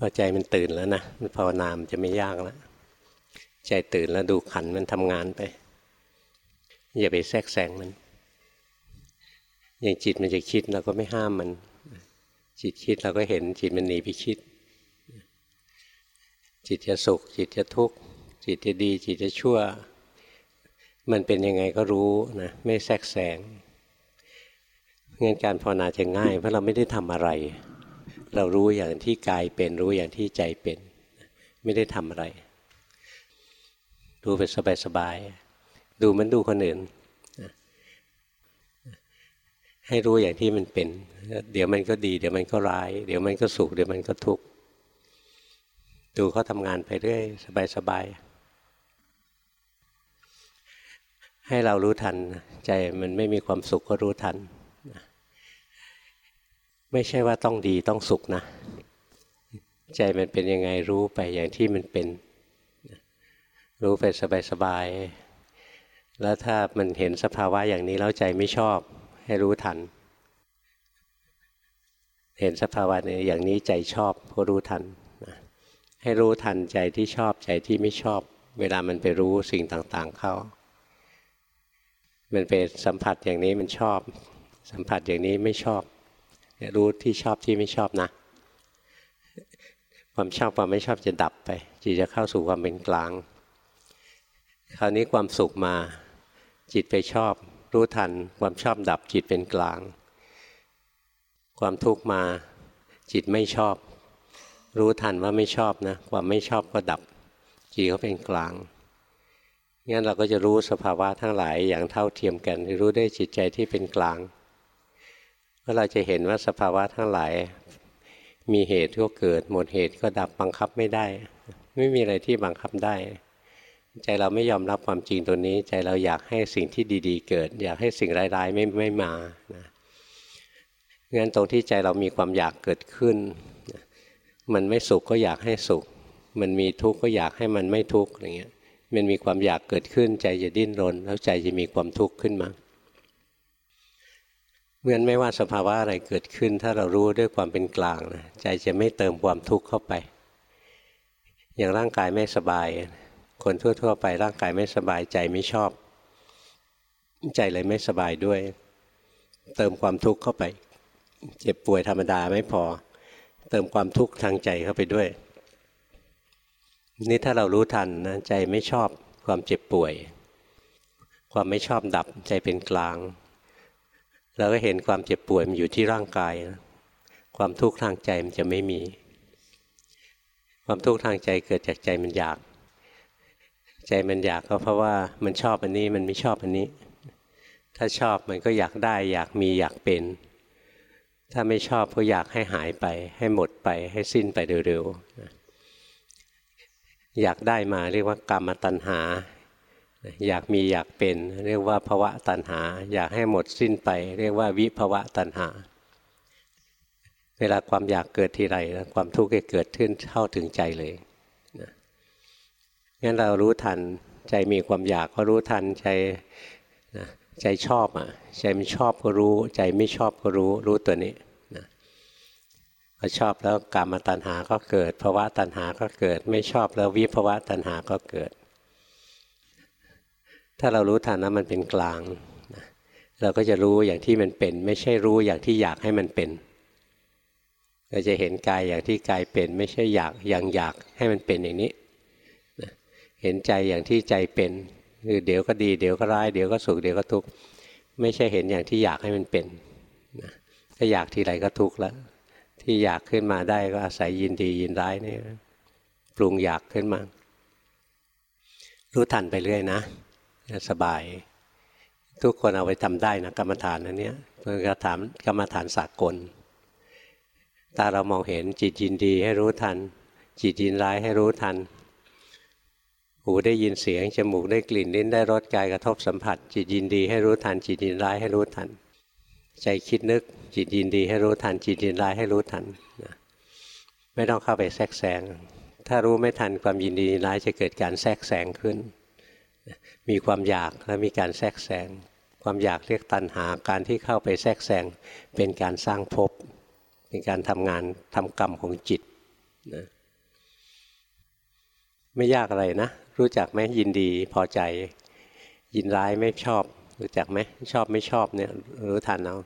พอใจมันตื่นแล้วนะมันภาวนามจะไม่ยากแล้วใจตื่นแล้วดูขันมันทำงานไป อย่าไปแทรกแซงมันอย่างจิตมันจะคิดเราก็ไม่ห้ามมัน จิตคิดเราก็เห็นจิตมันหนีไปคิด จิตจะสุข จิตจะทุกข์ จิตจะดี จิตจะชั่ว มันเป็นยังไงก็รู้นะไม่แทรกแซงงั้นการภาวนาจะง่าย เพราะเราไม่ได้ทำอะไร เรารู้อย่างที่กายเป็นรู้อย่างที่ใจเป็น ไม่ได้ทำอะไร ดูไปสบายๆดูมันดูคนอื่น ให้รู้อย่างที่มันเป็น เดี๋ยวมันก็ดี เดี๋ยวมันก็ร้าย เดี๋ยวมันก็สุขเดี๋ยวมันก็ทุกข์ดูเขาทำงานไปเรื่อยสบายๆให้เรารู้ทันใจมันไม่มีความสุขก็รู้ทัน ไม่ใช่ว่าต้องดีต้องสุขนะ ใจมันเป็นยังไงรู้ไปอย่างที่มันเป็น รู้ไปสบายๆแล้วถ้ามันเห็นสภาวะอย่างนี้แล้วใจไม่ชอบ ให้รู้ทัน เห็นสภาวะอย่างนี้ใจชอบก็รู้ทันให้รู้ทันใจที่ชอบใจที่ไม่ชอบ เวลามันไปรู้สิ่งต่างๆเข้า มันเป็นสัมผัสอย่างนี้มันชอบ สัมผัสอย่างนี้ไม่ชอบ รู้ที่ชอบที่ไม่ชอบนะ ความชอบความไม่ชอบจะดับไปจิตจะเข้าสู่ความเป็นกลาง คราวนี้ความสุขมา จิตไปชอบ รู้ทัน ความชอบดับจิตเป็นกลาง ความทุกข์มาจิตไม่ชอบ รู้ทันว่าไม่ชอบนะ ความไม่ชอบก็ดับ จิตก็เป็นกลางงั้นเราก็จะรู้สภาวะทั้งหลายอย่างเท่าเทียมกัน รู้ได้จิตใจที่เป็นกลาง เพราะเราจะเห็นว่าสภาวะทั้งหลาย มีเหตุก็เกิด หมดเหตุก็ดับบังคับไม่ได้ ไม่มีอะไรที่บังคับได้ ใจเราไม่ยอมรับความจริงตัวนี้ ใจเราอยากให้สิ่งที่ดี ๆ เกิด อยากให้สิ่งร้ายๆไม่ไม่มานะงั้นตรงที่ใจเรามีความอยากเกิดขึ้น มันไม่สุขก็อยากให้สุข มันมีทุกข์ก็อยากให้มันไม่ทุกข์อะไรเงี้ยมันมีความอยากเกิดขึ้น ใจจะดิ้นรน แล้วใจจะมีความทุกข์ขึ้นมา เมื่อนไม่ว่าสภาวะอะไรเกิดขึ้น ถ้าเรารู้ด้วยความเป็นกลางนะใจจะไม่เติมความทุกข์เข้าไป อย่างร่างกายไม่สบาย คนทั่ว ๆ ไปร่างกายไม่สบายใจไม่ชอบ ใจเลยไม่สบายด้วย เติมความทุกข์เข้าไป เจ็บป่วยธรรมดาไม่พอ เติมความทุกข์ทางใจเข้าไปด้วย นี่ถ้าเรารู้ทันนะใจไม่ชอบความเจ็บป่วย ความไม่ชอบดับใจเป็นกลาง เราก็เห็นความเจ็บป่วยมันอยู่ที่ร่างกายความทุกข์ทางใจมันจะไม่มี ความทุกข์ทางใจเกิดจากใจมันอยาก ใจมันอยากก็เพราะว่ามันชอบอันนี้มันไม่ชอบอันนี้ ถ้าชอบมันก็อยากได้ อยากมีอยากเป็น ถ้าไม่ชอบก็อยากให้หายไป ให้หมดไปให้สิ้นไปเร็วๆอยากได้มาเรียกว่ากรรมตัณหา อยากมีอยากเป็น เรียกว่าภวะตัณหา อยากให้หมดสิ้นไป เรียกว่าวิภวะตัณหา เวลาความอยากเกิดทีไรความทุกข์จะเกิดขึ้นเข้าถึงใจเลยงั้นเรารู้ทันใจมีความอยากก็รู้ทันใจนะใจชอบอะใจไม่ชอบก็รู้ ใจไม่ชอบก็รู้รู้ตัวนี้นะพอชอบแล้วกรรมตัณหาก็เกิดภาวะตัณหาก็เกิด ไม่ชอบแล้ววิภาวะตัณหาก็เกิด ถ้าเรารู้ทันนะมันเป็นกลางนะเราก็จะรู้อย่างที่มันเป็น ไม่ใช่รู้อย่างที่อยากให้มันเป็นเราจะเห็นกายอย่างที่กายเป็น ไม่ใช่อยากอย่างอยากให้มันเป็นอย่างนี้เห็นใจอย่างที่ใจเป็นคือเดี๋ยวก็ดีเดี๋ยวก็ร้ายเดี๋ยวก็สุขเดี๋ยวก็ทุกข์ไม่ใช่เห็นอย่างที่อยากให้มันเป็นนะถ้าอยากทีไรก็ทุกข์แล้วที่อยากขึ้นมาได้ก็อาศัยยินดียินร้ายนี่ปรุงอยากขึ้นมา รู้ทันไปเรื่อยนะ สบาย ทุกคนเอาไปทำได้นะกรรมฐานอันนี้เป็นกรรมฐานกรรมฐานสากล ตาเรามองเห็นจิตยินดีให้รู้ทัน จิตยินร้ายให้รู้ทัน หูได้ยินเสียงจมูกได้กลิ่นลิ้นได้รสกายกระทบสัมผัส จิตยินดีให้รู้ทัน จิตยินร้ายให้รู้ทัน ใจคิดนึก จิตยินดีให้รู้ทัน จิตยินร้ายให้รู้ทันไม่ต้องเข้าไปแทรกแซงถ้ารู้ไม่ทันความยินดีร้ายจะเกิดการแทรกแซงขึ้น มีความอยากแล้วมีการแทรกแซงความอยากเรียกตัณหาการที่เข้าไปแทรกแซงเป็นการสร้างภพเป็นการทำงานทำกรรมของจิตนะไม่ยากอะไรนะ รู้จักไหมยินดีพอใจ ยินร้ายไม่ชอบ รู้จักไหมชอบไม่ชอบเนี่ยรู้ทันเอา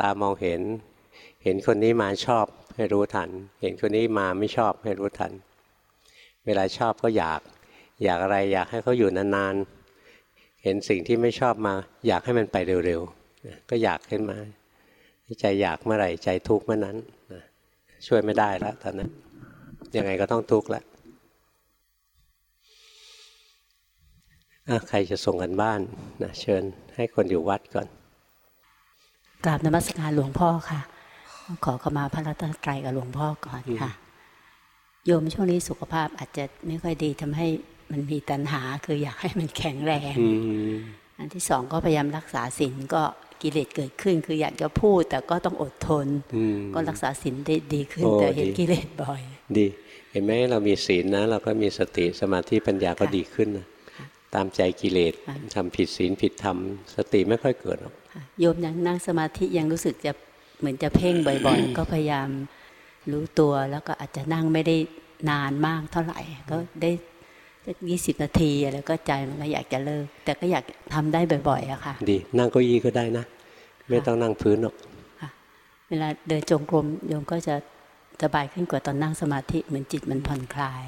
ตามองเห็น เห็นคนนี้มาชอบให้รู้ทัน เห็นคนนี้มาไม่ชอบให้รู้ทัน เวลาชอบก็อยาก อยากอะไรอยากให้เขาอยู่นานๆ เห็นสิ่งที่ไม่ชอบมา อยากให้มันไปเร็วๆ ก็อยากขึ้นมา ใจอยากเมื่อไหร่ใจทุกข์เมื่อนั้น ช่วยไม่ได้แล้วตอนนั้น ยังไงก็ต้องทุกข์ละใครจะส่งกันบ้านนะเชิญให้คนอยู่วัดก่อน กราบนมัสการหลวงพ่อค่ะ ขอขมาพระรัตนตรัยกับหลวงพ่อก่อนค่ะโยมช่วงนี้สุขภาพอาจจะไม่ค่อยดีทำให้ มันมีตัณหาคืออยากให้มันแข็งแรงอันที่สองก็พยายามรักษาศีลก็กิเลสเกิดขึ้น คืออยากจะพูดแต่ก็ต้องอดทน ก็รักษาศีลได้ดีขึ้น แต่เห็นกิเลสบ่อย ดี เห็นไหมเรามีศีลนะ เราก็มีสติสมาธิปัญญาก็ดีขึ้นนะตามใจกิเลสทำผิดศีลผิดธรรมสติไม่ค่อยเกิดหรอกโยมยังนั่งสมาธิยังรู้สึกจะเหมือนจะเพ่งบ่อยๆ ก็พยายามรู้ตัวแล้วก็อาจจะนั่งไม่ได้นานมากเท่าไหร่ ก็ได้ ยี่สิบนาทีแล้วก็ใจมันก็อยากจะเลิก แต่ก็อยากทำได้บ่อยๆอะค่ะ ดี นั่งเก้าอี้ก็ได้นะ ไม่ต้องนั่งพื้นหรอกเวลาเดินจงกรมโยมก็จะสบายขึ้นกว่าตอนนั่งสมาธิเหมือนจิตมันผ่อนคลาย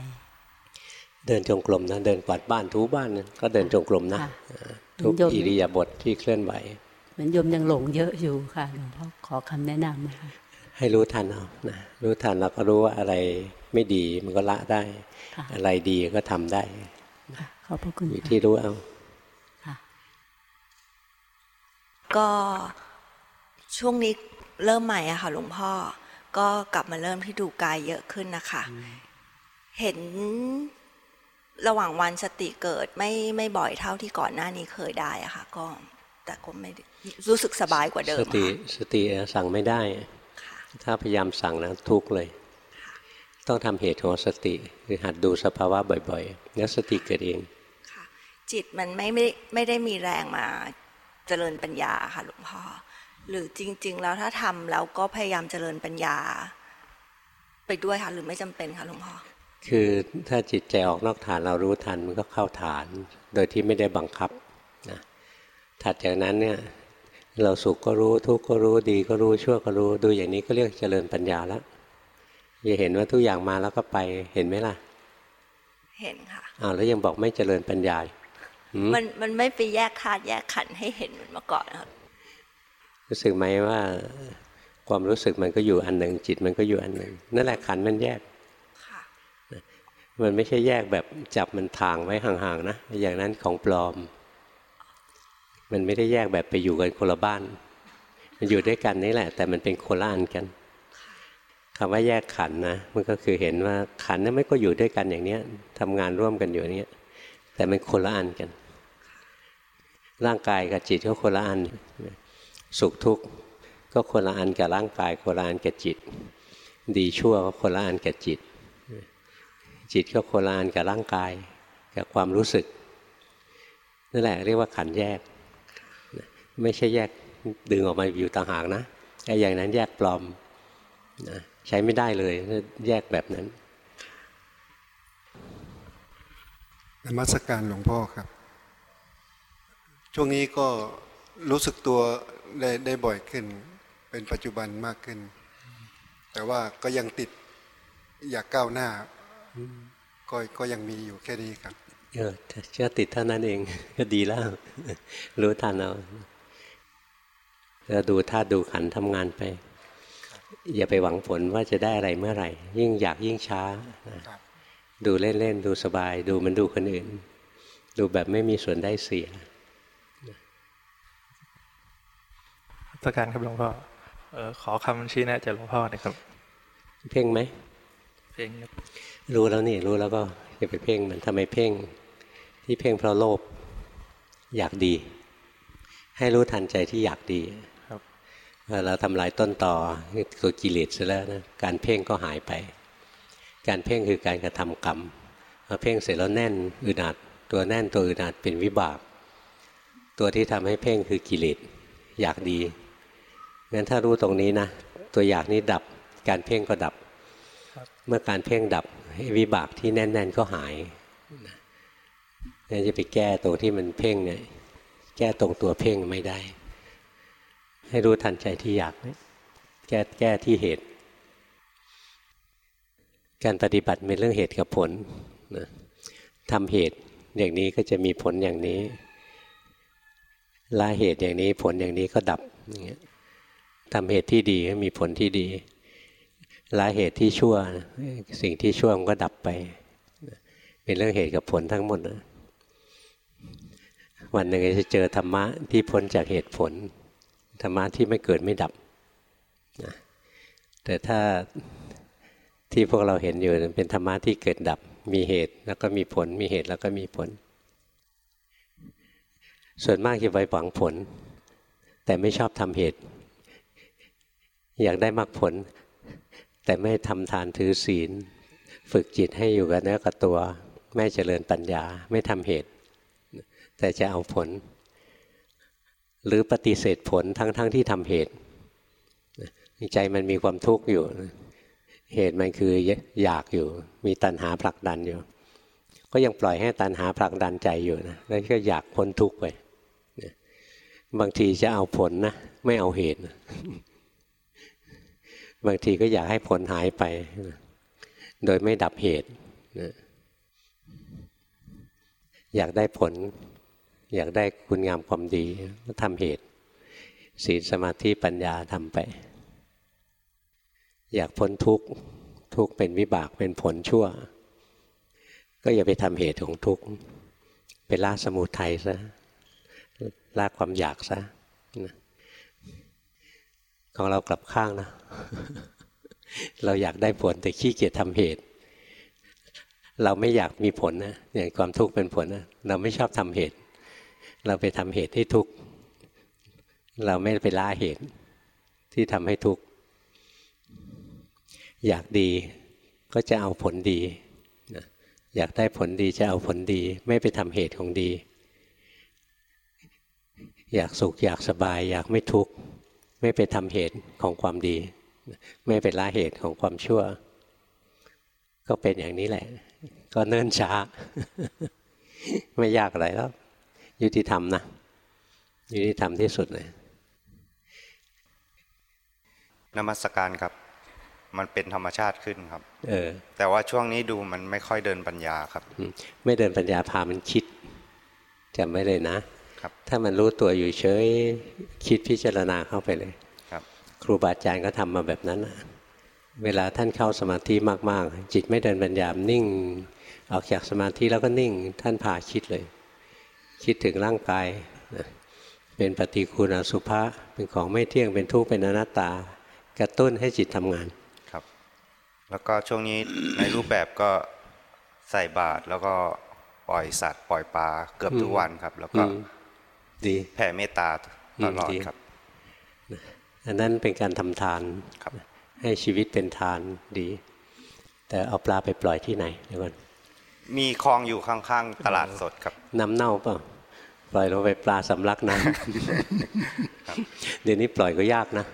เดินจงกรมนะเดินกวาดบ้านทูบ้านก็เดินจงกรมนะทุกอิริยาบถทที่เคลื่อนไหวเหมือนโยมยังหลงเยอะอยู่ค่ะหลวงพ่อขอคำแนะนำค่ะ ให้รู้ทันเอานะรู้ทันแล้วก็รู้ว่าอะไรไม่ดีมันก็ละได้ อะไรดีก็ทำได้ขอบพระคุณอยู่ที่รู้เอาก็ช่วงนี้เริ่มใหม่อะค่ะหลวงพ่อ ก็กลับมาเริ่มที่ดูกายเยอะขึ้นนะคะ เห็นระหว่างวันสติเกิดไม่ไม่บ่อยเท่าที่ก่อนหน้านี้เคยได้อะค่ะ ก็แต่ก็ไม่รู้สึกสบายกว่าเดิมสติสติสั่งไม่ได้ ถ้าพยายามสั่งนะทุกเลย ต้องทำเหตุของสติคือหัดดูสภาวะบ่อยๆแล้วสติเกิดเองจิตมันไม่ไม่ไม่ได้มีแรงมาเจริญปัญญาค่ะหลวงพ่อหรือจริง ๆ แล้วถ้าทำแล้วก็พยายามเจริญปัญญา ไปด้วยค่ะหรือไม่จำเป็นค่ะหลวงพ่อคือถ้าจิตใจออกนอกฐานเรารู้ทันมันก็เข้าฐาน โดยที่ไม่ได้บังคับนะถัดจากนั้นเนี่ย เราสุขก็รู้ทุกข์ก็รู้ดีก็รู้ชั่วก็รู้ ดูอย่างนี้ก็เรียกเจริญปัญญาแล้วอย่าเห็นว่าทุกอย่างมาแล้วก็ไปเห็นไหมล่ะ เห็นค่ะอ้าวแล้วยังบอกไม่เจริญปัญญามันมันไม่ไปแยกธาตุแยกขันให้เห็นเหมือนเมื่อก่อนครับรู้สึกไหมว่า ความรู้สึกมันก็อยู่อันหนึ่งจิตมันก็อยู่อันหนึ่งนั่นแหละขันมันแยกมันไม่ใช่แยกแบบจับมันทางไว้ห่างๆนะ อย่างนั้นของปลอม มันไม่ได้แยกแบบไปอยู่กันคนละบ้าน มันอยู่ด้วยกันนี่แหละ แต่มันเป็นโคละอันกันคำว่าแยกขันนะมันก็คือเห็นว่าขันนั้นไม่ก็อยู่ด้วยกันอย่างเนี้ยทำงานร่วมกันอยู่อย่างเนี้ย แต่มันคนละอันกัน ร่างกายกับจิตก็คนละอัน สุขทุกข์ก็คนละอันกับร่างกายคนละอันกับจิต ดีชั่วก็คนละอันกับจิต จิตก็โคลานกับร่างกาย กับความรู้สึกนั่นแหละเรียกว่าขันแยก ไม่ใช่แยกดึงออกมาอยู่ต่างหากนะไอ้อย่างนั้นแยกปลอมนะใช้ไม่ได้เลยแยกแบบนั้นนมัสการหลวงพ่อครับ ช่วงนี้ก็รู้สึกตัวได้ได้บ่อยขึ้น เป็นปัจจุบันมากขึ้น แต่ว่าก็ยังติดอยากก้าวหน้าก็ก็ยังมีอยู่แค่นี้ครับเออเชื่อติดเท่านั้นเอง ก็ดีแล้ว รู้ทันเอา แล้วดูท่าดูขันทำงานไป อย่าไปหวังผลว่าจะได้อะไรเมื่อไหร่ ยิ่งอยากยิ่งช้า ดูเล่นๆ ดูสบาย ดูมันดูคนอื่น ดูแบบไม่มีส่วนได้เสียประการครับหลวงพ่อขอคำชี้แนะจากหลวงพ่อหน่อยครับ เพ่งไหมเพ่งครับรู้แล้วนี่รู้แล้วก็อย่าไปเพ่งมันทำไมเพ่ง ที่เพ่งเพราะโลภอยากดี ให้รู้ทันใจที่อยากดีครับ เราทำลายต้นต่อตัวกิเลสซะแล้วนะการเพ่งก็หายไป การเพ่งคือการกระทำกรรมพอเพ่งเสร็จแล้วแน่นอึดอัดตัวแน่นตัวอึดอัดเป็นวิบาก ตัวที่ทำให้เพ่งคือกิเลสอยากดีงั้นถ้ารู้ตรงนี้นะตัวอยากนี้ดับการเพ่งก็ดับ เมื่อการเพ่งดับวิบากที่แน่น ๆก็หายนั่นจะไปแก้ตรงที่มันเพ่งเนี่ยแก้ตรงตัวเพ่งไม่ได้ ให้รู้ทันใจที่อยากแก้แก้ที่เหตุ การปฏิบัติเป็นเรื่องเหตุกับผลนะทำเหตุอย่างนี้ก็จะมีผลอย่างนี้ละเหตุอย่างนี้ผลอย่างนี้ก็ดับอย่างเงี้ยทำเหตุที่ดีก็มีผลที่ดีละเหตุที่ชั่ว สิ่งที่ชั่วมันก็ดับไป เป็นเรื่องเหตุกับผลทั้งหมดนะวันหนึ่งจะเจอธรรมะที่พ้นจากเหตุผล ธรรมะที่ไม่เกิดไม่ดับนะแต่ถ้าที่พวกเราเห็นอยู่เป็นธรรมะที่เกิดดับ มีเหตุแล้วก็มีผล มีเหตุแล้วก็มีผล ส่วนมากจะไปหวังผล แต่ไม่ชอบทำเหตุ อยากได้มรรคผล แต่ไม่ทำทานถือศีล ฝึกจิตให้อยู่กับเนื้อกับตัว ไม่เจริญปัญญา ไม่ทำเหตุ แต่จะเอาผล หรือปฏิเสธผลทั้งๆทที่ทำเหตุใจมันมีความทุกข์อยู่ เหตุมันคืออยากอยู่ มีตัณหาผลักดันอยู่ ก็ยังปล่อยให้ตัณหาผลักดันใจอยู่นะแล้วก็อยากพ้นทุกข์ไปบางทีจะเอาผลนะไม่เอาเหตุ บางทีก็อยากให้ผลหายไป โดยไม่ดับเหตุ อยากได้ผล อยากได้คุณงามความดีก็ทำเหตุศีลสมาธิปัญญาทำไป อยากพ้นทุกข์ทุกข์เป็นวิบากเป็นผลชั่ว ก็อย่าไปทำเหตุของทุกข์ไปละสมุทัยซะละความอยากซะของเรากลับข้างนะ เราอยากได้ผลแต่ขี้เกียจทำเหตุ เราไม่อยากมีผลนะอย่างความทุกข์เป็นผลนะเราไม่ชอบทำเหตุ เราไปทำเหตุให้ทุกข์ เราไม่ไปละเหตุที่ทำให้ทุกข์ อยากดีก็จะเอาผลดี อยากได้ผลดีจะเอาผลดี ไม่ไปทำเหตุของดี อยากสุขอยากสบาย อยากไม่ทุกข์ ไม่ไปทำเหตุของความดี ไม่เป็นละเหตุของความชั่ว ก็เป็นอย่างนี้แหละ ก็เนิ่นช้า ไม่ยากอะไรแล้ว ยุติธรรมนะ ยุติธรรมที่สุดเลยนมัสการครับ มันเป็นธรรมชาติขึ้นครับ เออ แต่ว่าช่วงนี้ดูมันไม่ค่อยเดินปัญญาครับ ไม่เดินปัญญาพามันคิดจำไม่เลยนะครับ ถ้ามันรู้ตัวอยู่เฉยคิดพิจารณาเข้าไปเลย ครับ ครูบาอาจารย์ก็ทำมาแบบนั้นนะเวลาท่านเข้าสมาธิมากๆ จิตไม่เดินปัญญานิ่ง ออกจากสมาธิแล้วก็นิ่ง ท่านพาคิดเลย คิดถึงร่างกายนะเป็นปฏิคูณอสุภะเป็นของไม่เที่ยงเป็นทุกข์เป็นอนัตตา กระตุ้นให้จิตทำงานแล้วก็ช่วงนี้ในรูปแบบก็ใส่บาตรแล้วก็ปล่อยสัตว์ปล่อยปลาเกือบทุกวันครับ แล้วก็ดีแผ่เมตตาตลอดครับอันนั้นเป็นการทำทานครับ ให้ชีวิตเป็นทานดี แต่เอาปลาไปปล่อยที่ไหนเดี๋ยวก่อน มีคลองอยู่ข้างๆตลาดสดครับ น้ำเน่าเปล่าปล่อยลงไปปลาสำลักน้ำเดี๋ยวนี้ปล่อยก็ยากนะ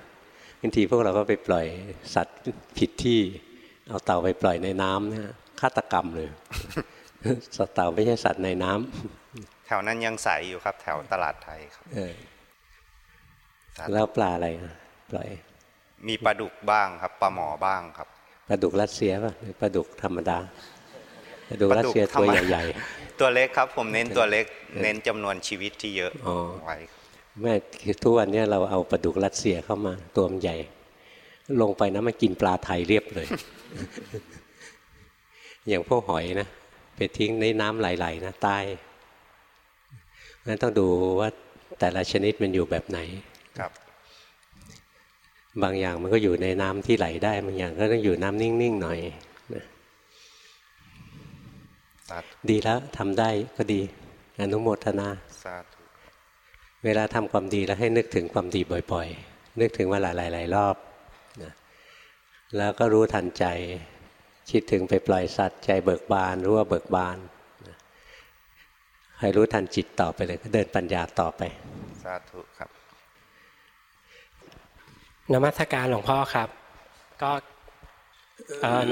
บางทีพวกเราก็ไปปล่อยสัตว์ผิดที่ เอาเต่าไปปล่อยในน้ำเนี่ยฆาตกรรมเลยสัตว์เต่าไม่ใช่สัตว์ในน้ำแถวนั้นยังใสอยู่ครับ แถวตลาดไทยครับแล้วปลาอะไรปล่อย มีปลาดุกบ้างครับปลาหมอบ้างครับปลาดุกรัสเซียป่ะหรือปลาดุกธรรมดาปลา ดุกรัสเซียตัวใหญ่ๆ ตัวเล็กครับผมเน้นตัวเล็กเน้นจำนวนชีวิตที่เยอะไว้แม่ทุกวันนี้เราเอาปลาดุกรัสเซียเข้ามาตัวมันใหญ่ ลงไปนะมันกินปลาไทยเรียบเลย อย่างพวกหอยนะไปทิ้งในน้ำไหลๆนะตายนั้นต้องดูว่าแต่ละชนิดมันอยู่แบบไหนครับ บางอย่างมันก็อยู่ในน้ำที่ไหลได้บางอย่างก็ต้องอยู่น้ำนิ่งๆหน่อยนะ ดีแล้วทำได้ก็ดี อนุโมทนาเวลาทำความดีแล้วให้นึกถึงความดีบ่อยๆ นึกถึงว่าหลายๆรอบนะแล้วก็รู้ทันใจ คิดถึงไปปล่อยสัตว์ใจเบิกบานรู้ว่าเบิกบานให้รู้ทันจิตต่อไปเลยก็เดินปัญญาต่อไป สาธุครับนมัสการหลวงพ่อครับ ก็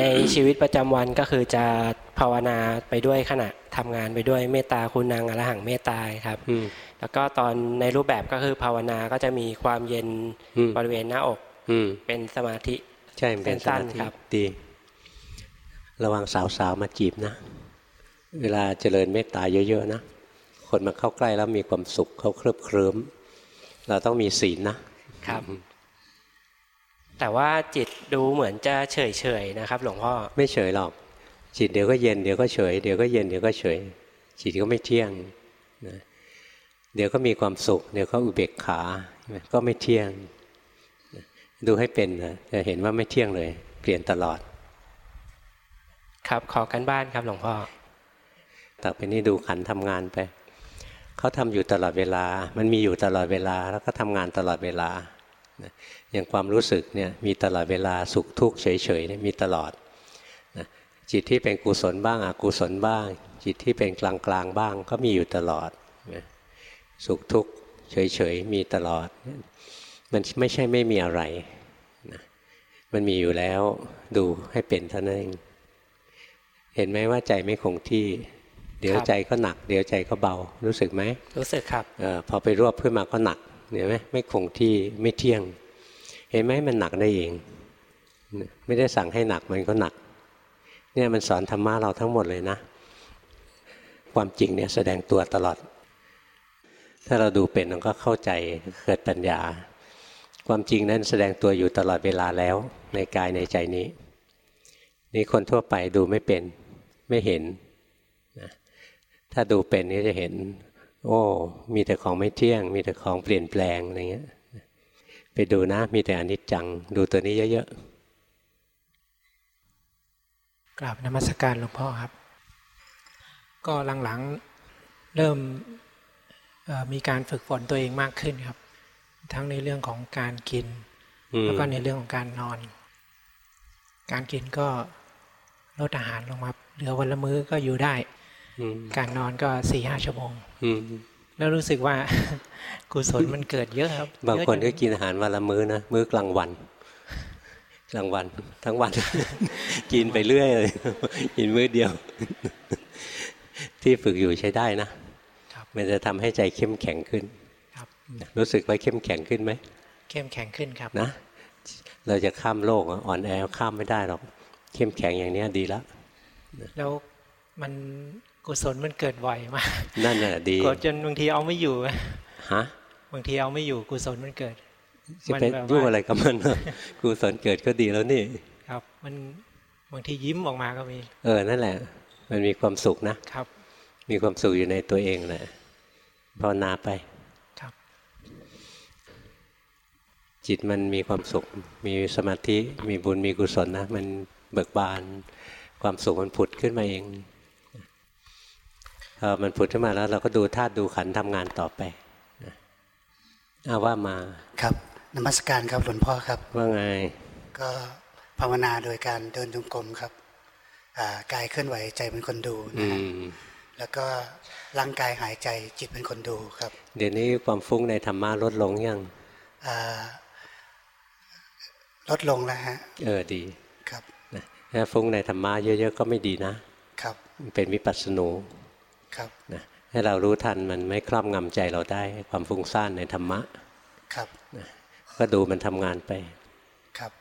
ในชีวิตประจำวันก็คือจะ ภาวนาไปด้วยขณะทำงานไปด้วยเมตตาคุณนางอรหังเมตตาครับแล้วก็ตอนในรูปแบบก็คือภาวนาก็จะมีความเย็นบริเวณหน้าอกเป็นสมาธิใช่เป็นสมาธิครับดี ระวังสาวๆมาจีบนะ เวลาเจริญเมตตาเยอะ ๆ นะ คนมาเข้าใกล้แล้วมีความสุขเขาเคลิบเคลิ้มเราต้องมีศีลนะครับ แต่ว่าจิตดูเหมือนจะเฉยเฉยนะครับ หลวงพ่อไม่เฉยหรอก จิตเดี๋ยวก็เย็นเดี๋ยวก็เฉยเดี๋ยวก็เย็นเดี๋ยวก็เฉย จิตก็ไม่เที่ยงนะเดี๋ยวก็มีความสุข เดี๋ยวก็อุเบกขา ก็ไม่เที่ยง ดูให้เป็นนะจะเห็นว่าไม่เที่ยงเลย เปลี่ยนตลอด ครับขอกันบ้านครับหลวงพ่อต่อไปนี้ดูขันทำงานไปเขาทำอยู่ตลอดเวลา มันมีอยู่ตลอดเวลา แล้วก็ทำงานตลอดเวลาอย่างความรู้สึกเนี่ยมีตลอดเวลาสุขทุกข์เฉยๆมีตลอดนะ จิตที่เป็นกุศลบ้างอกุศลบ้าง จิตที่เป็นกลางๆบ้าง ก็มีอยู่ตลอดนะสุขทุกข์เฉยๆมีตลอด มันไม่ใช่ไม่มีอะไรนะมันมีอยู่แล้วดูให้เป็นเท่านั้นเองเห็นไหมว่าใจไม่คงที่ เดี๋ยวใจก็หนัก เดี๋ยวใจก็เบารู้สึกไหมรู้สึกครับออพอไปรวบขึ้นมาก็หนักเห็นไหมไม่คงที่ไม่เที่ยง เห็นไหมมันหนักได้เอง ไม่ได้สั่งให้หนักมันก็หนัก เนี่ยมันสอนธรรมะเราทั้งหมดเลยนะ ความจริงเนี่ยแสดงตัวตลอด ถ้าเราดูเป็นเราก็เข้าใจเกิดปัญญา ความจริงนั้นแสดงตัวอยู่ตลอดเวลาแล้วในกายในใจนี้ นี่คนทั่วไปดูไม่เป็นไม่เห็นนะถ้าดูเป็นนี่จะเห็น โอ้ มีแต่ของไม่เที่ยง มีแต่ของเปลี่ยนแปลงอะไรเงี้ยไปดูนะ มีแต่อนิจจัง ดูตัวนี้เยอะๆ กราบนมัสการหลวงพ่อครับ ก็หลังๆเริ่มมีการฝึกฝนตัวเองมากขึ้นครับ ทั้งในเรื่องของการกิน แล้วก็ในเรื่องของการนอน การกินก็ลดอาหารลงมาเหลือวันละมื้อก็อยู่ได้การนอนก็สี่ห้าชั่วโมงแล้วรู้สึกว่ากุศลมันเกิดเยอะครับ บางคนก็กินอาหารวันละมื้อนะมื้อกลางวัน กลางวันทั้งวัน กินไปเรื่อยเลยกินมื้อเดียว ที่ฝึกอยู่ใช้ได้นะมันจะทำให้ใจเข้มแข็งขึ้นรู้สึกว่าเข้มแข็งขึ้นไหมเข้มแข็งขึ้นครับนะเราจะข้ามโลกอ่อนแอข้ามไม่ได้หรอกเข้มแข็งอย่างนี้ดีแล้วแล้วมันกุศลมันเกิดบ่อยมากนั่นแหละดีกดจนบางทีเอาไม่อยู่ฮะบางทีเอาไม่อยู่กุศลมันเกิด จะเป็นยุ่งอะไรกับมันกุศลเกิดก็ดีแล้วนี่ ครับ มันบางทียิ้มออกมาก็มี เออนั่นแหละ มันมีความสุขนะครับ มีความสุขอยู่ในตัวเองแหละภาวนาไปครับ จิตมันมีความสุข มีสมาธิมีบุญมีกุศลนะมันเบิกบาน ความสุขมันผุดขึ้นมาเองพอมันผุดขึ้นมาแล้ว เราก็ดูธาตุดูขันทำงานต่อไปเอาว่ามาครับ นมัสการครับหลวงพ่อครับ ว่าไง ก็ภาวนาโดยการเดินจงกรมครับกายเคลื่อนไหวใจเป็นคนดูนะแล้วก็ร่างกายหายใจจิตเป็นคนดูครับ เดี๋ยวนี้ความฟุ้งในธรรมะลดลงยังลดลงแล้วฮะ เออดีครับถ้าฟุ้งในธรรมะเยอะ ๆ ก็ไม่ดีนะครับ เป็นวิปัสสนูครับนะให้เรารู้ทันมันไม่ครอบงำใจเราได้ความฟุ้งซ่านในธรรมะครับนะ ก็ดูมันทำงานไป ครับ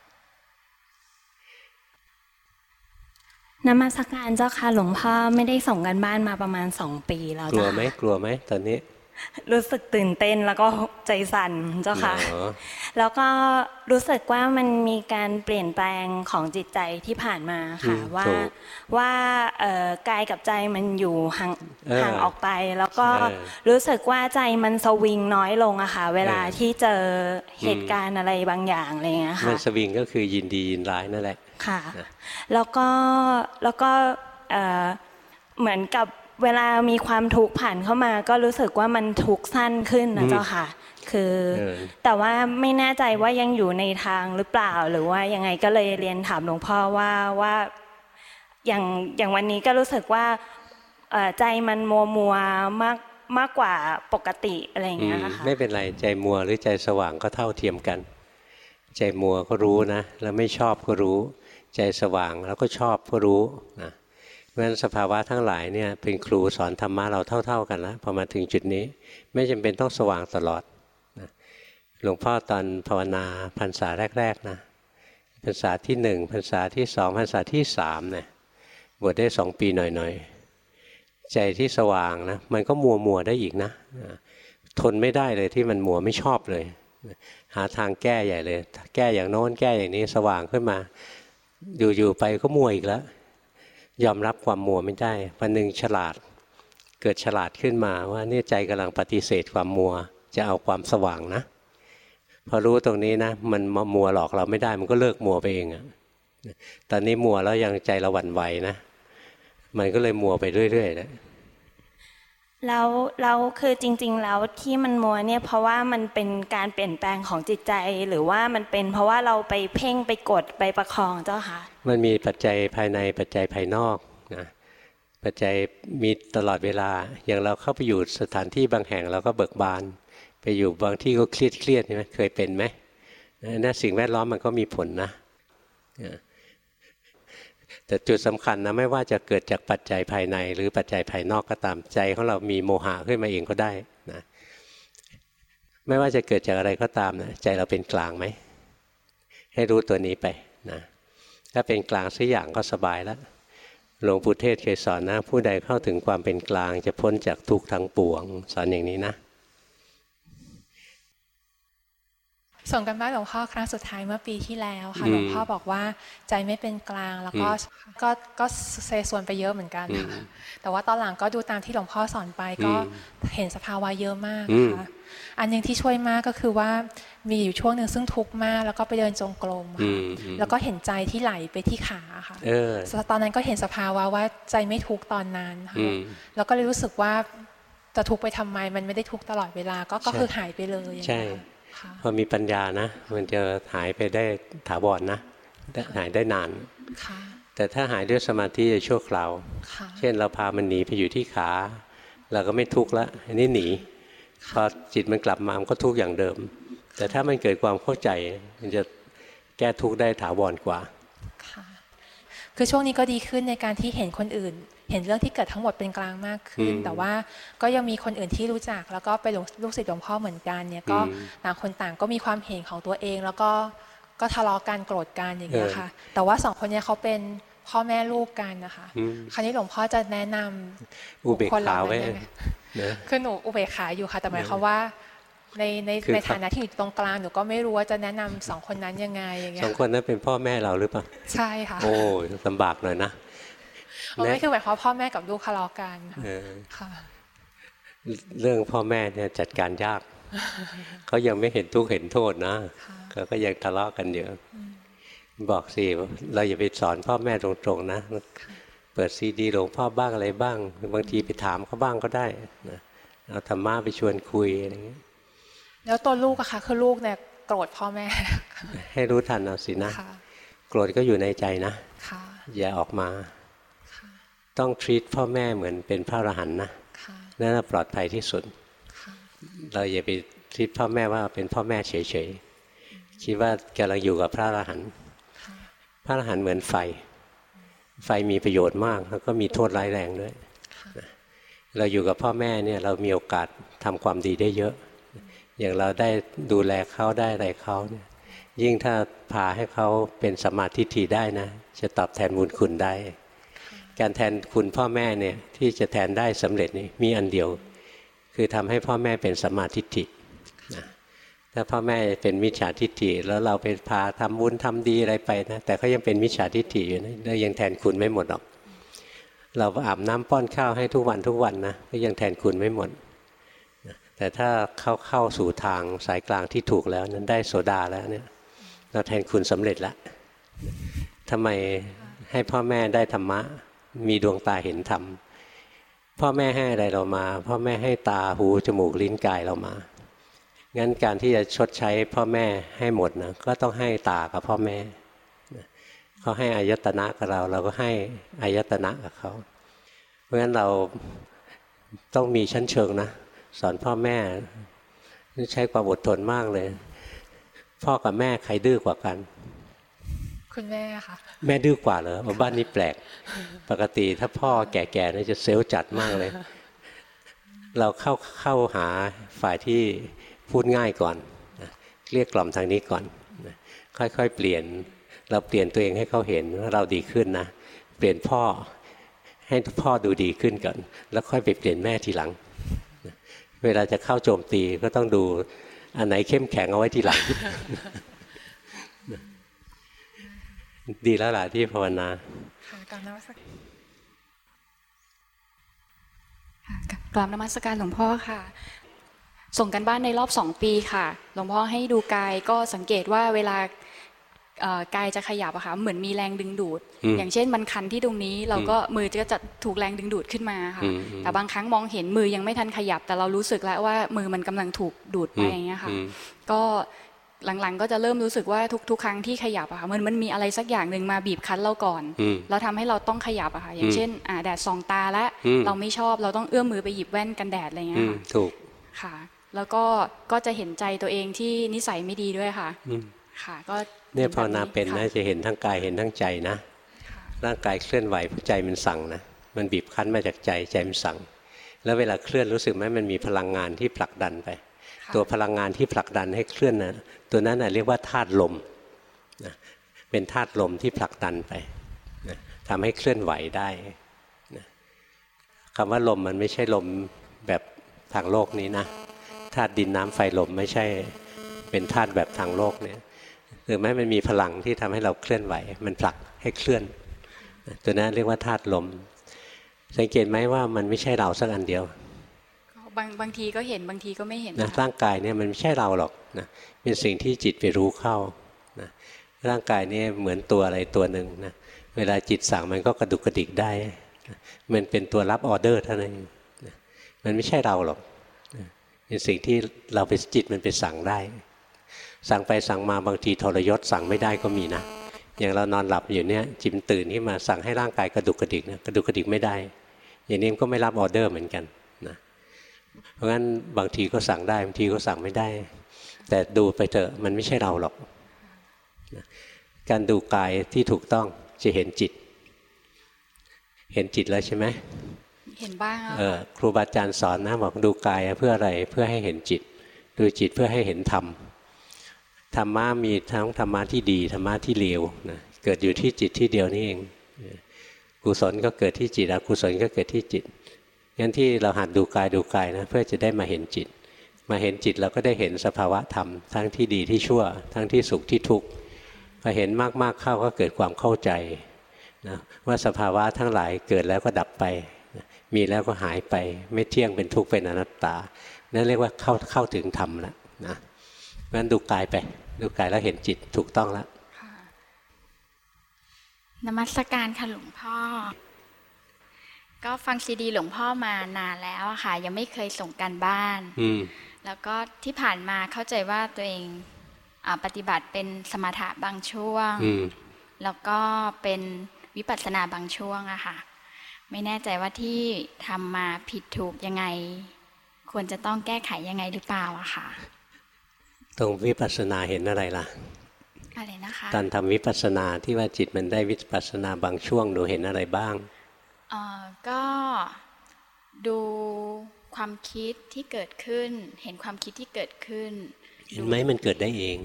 นมัสการเจ้าค่ะหลวงพ่อไม่ได้ส่งกันบ้านมาประมาณสองปีแล้วกลัวไหมกลัวไหมตอนนี้ รู้สึกตื่นเต้นแล้วก็ใจสั่นเจ้าค่ะ แล้วก็รู้สึกว่ามันมีการเปลี่ยนแปลงของจิตใจที่ผ่านมาค่ะ ว่าว่ากายกับใจมันอยู่ห่างห่างออกไป แล้วก็รู้สึกว่าใจมันสวิงน้อยลงอะค่ะ เวลาที่เจอเหตุการณ์อะไรบางอย่างอะไรเงี้ยค่ะมันสวิงก็คือยินดียินร้ายนั่นแหละค่ะ แล้วก็แล้วก็เหมือนกับ เวลามีความทุกข์ผ่านเข้ามา ก็รู้สึกว่ามันทุกข์สั้นขึ้นนะเจ้าค่ะ คือแต่ว่าไม่แน่ใจว่ายังอยู่ในทางหรือเปล่า หรือว่ายังไงก็เลยเรียนถามหลวงพ่อว่าว่าอย่างอย่างวันนี้ก็รู้สึกว่าใจมันมัวมัวมากมากกว่าปกติอะไรอย่างเงี้ยค่ะไม่เป็นไรใจมัวหรือใจสว่างก็เท่าเทียมกัน ใจมัวก็รู้นะ แล้วไม่ชอบก็รู้ ใจสว่างแล้วก็ชอบก็รู้นะ เพราะฉะนั้นสภาวะทั้งหลายเนี่ยเป็นครูสอนธรรมะเราเท่า ๆกันแล้วพอมาถึงจุดนี้ ไม่จำเป็นต้องสว่างตลอดหลวงพ่อตอนภาวนาพรรษาแรกๆนะพรรษาที่หนึ่งพรรษาที่สองพรรษาที่สามเนี่ยบวชได้สองปีหน่อยๆ ใจที่สว่างนะมันก็มัวมัวได้อีกนะ ทนไม่ได้เลยที่มันมัวไม่ชอบเลย หาทางแก้ใหญ่เลย แก้อย่างโน้นแก้อย่างนี้สว่างขึ้นมา อยู่ๆไปก็มัวอีกแล้ว ยอมรับความมัวไม่ได้วันหนึ่งฉลาด เกิดฉลาดขึ้นมาว่านี่ใจกำลังปฏิเสธความมัว จะเอาความสว่างนะ พอรู้ตรงนี้นะ มันมัวหลอกเราไม่ได้ มันก็เลิกมัวไปเองอะตอนนี้มัวแล้วยังใจเราหวั่นไหวนะ มันก็เลยมัวไปเรื่อยๆนะแล้วแล้วคือจริง ๆ แล้วที่มันมัวเนี่ยเพราะว่ามันเป็นการเปลี่ยนแปลงของจิตใจ หรือว่ามันเป็นเพราะว่าเราไปเพ่งไปกดไปประคองเจ้าค่ะ มันมีปัจจัยภายในปัจจัยภายนอกนะปัจจัยมีตลอดเวลา อย่างเราเข้าไปอยู่สถานที่บางแห่งเราก็เบิกบาน ไปอยู่บางที่ก็เครียดเครียดใช่ไหมเคยเป็นไหมนั่นสิ่งแวดล้อมมันก็มีผลนะ แต่จุดสำคัญนะไม่ว่าจะเกิดจากปัจจัยภายใน หรือปัจจัยภายนอกก็ตามใจของเรามีโมหะขึ้นมาเองก็ได้นะไม่ว่าจะเกิดจากอะไรก็ตามนะใจเราเป็นกลางไหมให้รู้ตัวนี้ไปนะ ถ้าเป็นกลางสักอย่างก็สบายแล้วหลวงปู่เทศเคยสอนนะผู้ใดเข้าถึงความเป็นกลางจะพ้นจากทุกข์ทั้งปวง สอนอย่างนี้นะ ส่งกันบ้านหลวงพ่อครั้งสุดท้ายเมื่อปีที่แล้วค่ะหลวงพ่อบอกว่าใจไม่เป็นกลางแล้วก็ก็ก็เซส่วนไปเยอะเหมือนกันแต่ว่าตอนหลังก็ดูตามที่หลวงพ่อสอนไปก็เห็นสภาวะเยอะมากค่ะ อันยังที่ช่วยมากก็คือว่ามีอยู่ช่วงหนึ่งซึ่งทุกข์มาก แล้วก็ไปเดินจงกรมค่ะแล้วก็เห็นใจที่ไหลไปที่ขาค่ะตอนนั้นก็เห็นสภาวะว่าใจไม่ทุกข์ตอนนั้นค่ะแล้วก็เลยรู้สึกว่าจะทุกข์ไปทำไมมันไม่ได้ทุกข์ตลอดเวลาก็ก็คือหายไปเลยใช่พอมีปัญญานะ มันจะหายไปได้ถาวรนนะหายได้นานแต่ถ้าหายด้วยสมาธิจะชั่วคราว เช่นเราพามันหนีไปอยู่ที่ขา เราก็ไม่ทุกข์ละอันนี้หนี พอจิตมันกลับมามันก็ทุกข์อย่างเดิม แต่ถ้ามันเกิดความเข้าใจมันจะแก้ทุกข์ได้ถาวรกว่าคือช่วงนี้ก็ดีขึ้นในการที่เห็นคนอื่น เห็นเรื่องที่เกิดทั้งหมดเป็นกลางมากขึ้น แต่ว่าก็ยังมีคนอื่นที่รู้จัก แล้วก็ไปลูกศิษย์หลวงพ่อเหมือนกันเนี่ยก็ต่างคนต่างก็มีความเห็นของตัวเอง แล้วก็ก็ทะเลาะกันโกรธกันอย่างเงี้ยค่ะ แต่ว่าสองคนนี้เขาเป็นพ่อแม่ลูกกันนะคะ คราวนี้หลวงพ่อจะแนะนำอุเบกขาไว้ คือหนูอุเบกขาอยู่ค่ะ แต่หมายความว่า ในในในฐานะที่อยู่ตรงกลางหนูก็ไม่รู้ว่าจะแนะนำสองคนนั้นยังไงอย่างเงี้ยสองคนนั้นเป็นพ่อแม่เราหรือเปล่าใช่ค่ะ โอ้ลำบากหน่อยนะไม่คือหมายความพ่อแม่กับลูกทะเลาะกันค่ะเรื่องพ่อแม่เนี่ยจัดการยากเขายังไม่เห็นทุกข์เห็นโทษนะเขาก็ยังทะเลาะกันอยู่บอกสิเราอย่าไปสอนพ่อแม่ตรงๆนะ เปิดซีดีหลวงพ่อบ้างอะไรบ้าง บางทีไปถามเขาบ้างก็ได้นะเอาธรรมะไปชวนคุยอะไรเงี้ยแล้วตัวลูกอะคะคือลูกเนี่ยโกรธพ่อแม่ ให้รู้ทันเอาสินะโกรธก็อยู่ในใจนะอย่าออกมา ต้องทรีตพ่อแม่เหมือนเป็นพระอรหันต์นะนั่นปลอดภัยที่สุดเราอย่าไปทรีตพ่อแม่ว่าเป็นพ่อแม่เฉยๆ คิดว่ากำลังอยู่กับพระอรหันต์ พระอรหันต์เหมือนไฟ ไฟมีประโยชน์มาก แล้วก็มีโทษร้ายแรงด้วย เราอยู่กับพ่อแม่เนี่ยเรามีโอกาสทำความดีได้เยอะ อย่างเราได้ดูแลเขาได้อะไรเขาเนี่ยยิ่งถ้าพาให้เขาเป็นสมาธิทีได้นะ จะตอบแทนบุญคุณได้ การแทนคุณพ่อแม่เนี่ยที่จะแทนได้สำเร็จนี่มีอันเดียว คือทำให้พ่อแม่เป็นสมาธิินะ ถ้าพ่อแม่เป็นมิจฉาทิฏฐิแล้วเราไปพาทำบุญทำดีอะไรไปนะแต่เขายังเป็นมิจฉาทิฏฐิอยู่นะยังแทนคุณไม่หมดหรอก เราอาบน้ำป้อนข้าวให้ทุกวันทุกวันนะก็ยังแทนคุณไม่หมด แต่ถ้าเข้าเข้าสู่ทางสายกลางที่ถูกแล้วนั้นได้โสดาแล้วเนี่ยเราแทนคุณสำเร็จล้วทำไมให้พ่อแม่ได้ธรรมะ มีดวงตาเห็นธรรมพ่อแม่ให้อะไรเรามา พ่อแม่ให้ตาหูจมูกลิ้นกายเรามา งั้นการที่จะชดใช้พ่อแม่ให้หมดนะก็ต้องให้ตากับพ่อแม่เขาให้อายตนะกับเรา เราก็ให้อายตนะกับเขา เพราะฉะนั้นเราต้องมีชั้นเชิงนะสอนพ่อแม่ใช้ความอดทนมากเลย พ่อกับแม่ใครดื้อกว่ากัน คุณแม่ค่ะ แม่ดื้อกว่าเหรอบ้านนี้แปลก ปกติถ้าพ่อแก่ๆนี่จะเซลล์จัดมากเลย เราเข้าเข้าหาฝ่ายที่ พูดง่ายก่อนเรียกกล่อมทางนี้ก่อน ค่อยๆ เปลี่ยนเราเปลี่ยนตัวเองให้เขาเห็นว่าเราดีขึ้นนะ เปลี่ยนพ่อให้พ่อดูดีขึ้นก่อน แล้วค่อยไปเปลี่ยนแม่ทีหลัง เวลาจะเข้าโจมตีก็ต้องดูอันไหนเข้มแข็งเอาไว้ทีหลัง ดีแล้วล่ะที่ภาวนากาบนมัสการกราบนมัสการหลวงพ่อค่ะ ส่งกันบ้านในรอบสองปีค่ะ หลวงพ่อให้ดูกายก็สังเกตว่าเวลากายจะขยับอะค่ะเหมือนมีแรงดึงดูด อย่างเช่นมันคันที่ตรงนี้ เราก็มือจะจะถูกแรงดึงดูดขึ้นมาค่ะ แต่บางครั้งมองเห็นมือยังไม่ทันขยับ แต่เรารู้สึกแล้วว่ามือมันกำลังถูกดูดไปอย่างเงี้ยค่ะ ก็หลังๆ ก็จะเริ่มรู้สึกว่าทุกๆ ครั้งที่ขยับอะค่ะมันมันมีอะไรสักอย่างหนึ่งมาบีบคั้นเราก่อนเราทำให้เราต้องขยับอะค่ะอย่างเช่นอ่าแดดส่องตาแล้วเราไม่ชอบเราต้องเอื้อมมือไปหยิบแว่นกันแดดอะไรเงี้ยค่ะถูกค่ะ แล้วก็ก็จะเห็นใจตัวเองที่นิสัยไม่ดีด้วยค่ะค่ะ ก็เนี่ยภาวนาเป็นนะจะเห็นทั้งกายเห็นทั้งใจนะร่างกายเคลื่อนไหวใจมันสั่งนะมันบีบคั้นมาจากใจใจมันสั่ง แล้วเวลาเคลื่อนรู้สึกไหมมันมีพลังงานที่ผลักดันไป ตัวพลังงานที่ผลักดันให้เคลื่อนนะตัวนั้นนะเรียกว่าธาตุลมนะเป็นธาตุลมที่ผลักดันไปนะทำให้เคลื่อนไหวได้นะคำว่าลมมันไม่ใช่ลมแบบทางโลกนี้นะ ธาตุดินน้ำไฟลมไม่ใช่เป็นธาตุแบบทางโลกเนี่ยหรือแม้มันมีพลังที่ทำให้เราเคลื่อนไหว มันผลักให้เคลื่อน ตัวนั้นเรียกว่าธาตุลม สังเกตไหมว่ามันไม่ใช่เราสักอันเดียวบางบางทีก็เห็นบางทีก็ไม่เห็นนะร่างกายเนี่ยมันไม่ใช่เราหรอกนะเป็นสิ่งที่จิตไปรู้เข้านะร่างกายนี่เหมือนตัวอะไรตัวหนึ่งนะเวลาจิตสั่งมันก็กระดุกกระดิกได้ มันเป็นตัวรับออเดอร์เท่านั้นนะมันไม่ใช่เราหรอกนะ เป็นสิ่งที่เราไปจิตมันไปสั่งได้ สั่งไปสั่งมาบางทีทรยศสั่งไม่ได้ก็มีนะ อย่างเรานอนหลับอยู่เนี้ยจิมตื่นขึ้นมาสั่งให้ร่างกายกระดุกกระดิกนะกระดุกกระดิกไม่ได้ อย่างนี้มันก็ไม่รับออเดอร์เหมือนกันนะเพราะงั้นบางทีก็สั่งได้บางทีก็สั่งไม่ได้ แต่ดูไปเถอะมันไม่ใช่เราหรอกนะการดูกายที่ถูกต้องจะเห็นจิต เห็นจิตแล้วใช่ไหม เห็นบ้างเออครูบาอาจารย์สอนนะบอกดูกายเพื่ออะไรเพื่อให้เห็นจิต ดูจิตเพื่อให้เห็นธรรมธรรมะมีทั้งธรรมะที่ดีธรรมะที่เลวนะเกิดอยู่ที่จิตที่เดียวนี่เองกุศลก็เกิดที่จิตอกุศลก็เกิดที่จิตงั้นที่เราหัดดูกายดูกายนะเพื่อจะได้มาเห็นจิต มาเห็นจิตเราก็ได้เห็นสภาวะธรรม ทั้งที่ดีที่ชั่ว ทั้งที่สุขที่ทุกข์พอเห็นมากๆเข้าก็เกิดความเข้าใจนะว่าสภาวะทั้งหลายเกิดแล้วก็ดับไป มีแล้วก็หายไปไม่เที่ยงเป็นทุกข์เป็นอนัตตา นั่นเรียกว่าเข้าเข้าถึงธรรมแล้วนะงั้นดูกายไป ดูกายแล้วเห็นจิตถูกต้องแล้วนมัสการค่ะหลวงพ่อ ก็ฟังซีดีหลวงพ่อมานานแล้วค่ะ ยังไม่เคยส่งกันบ้านแล้วก็ที่ผ่านมาเข้าใจว่าตัวเองอปฏิบัติเป็นสมถะบางช่วง แล้วก็เป็นวิปัสสนาบางช่วงอะค่ะ ไม่แน่ใจว่าที่ทำมาผิดถูกยังไง ควรจะต้องแก้ไขยังไงหรือเปล่าอะค่ะ ตรงวิปัสสนาเห็นอะไรล่ะอะไรนะคะตอนทำวิปัสสนาที่ว่าจิตมันได้วิปัสสนาบางช่วงหนูเห็นอะไรบ้างเออก็ดูความคิดที่เกิดขึ้น เห็นความคิดที่เกิดขึ้น เห็นไหมมันเกิดได้เอง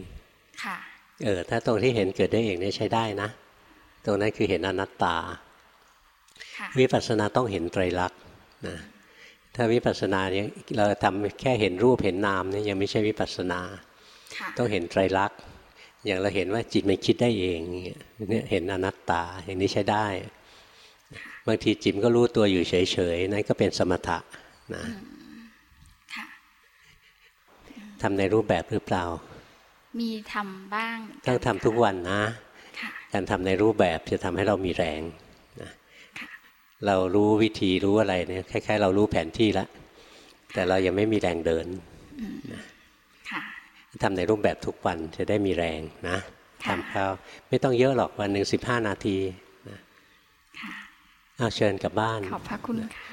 ค่ะ เออถ้าตรงที่เห็นเกิดได้เองนี่ใช้ได้นะ ตรงนั้นคือเห็นอนัตตา วิปัสสนาต้องเห็นไตรลักษณ์นะถ้าวิปัสสนาเนี่ยเราทำแค่เห็นรูปเห็นนามเนี่ยยังไม่ใช่วิปัสสนา ต้องเห็นไตรลักษณ์อย่างเราเห็นว่าจิตมันคิดได้เองเนี่ยเห็นอนัตตาอย่างนี้ใช้ได้ บางทีจิตก็รู้ตัวอยู่เฉยๆนั่นก็เป็นสมถะนะทำในรูปแบบหรือเปล่า มีทำบ้าง ต้องทำทุกวันนะ การทำในรูปแบบจะทำให้เรามีแรงนะ เรารู้วิธีรู้อะไรเนี่ยคล้ายๆ เรารู้แผนที่แล้วแต่เรายังไม่มีแรงเดินนะทำในรูปแบบทุกวันจะได้มีแรงนะทำข้าวไม่ต้องเยอะหรอกวันหนึ่งสิบห้านาทีนะเอาเชิญกลับบ้านขอบพระคุณค่ะ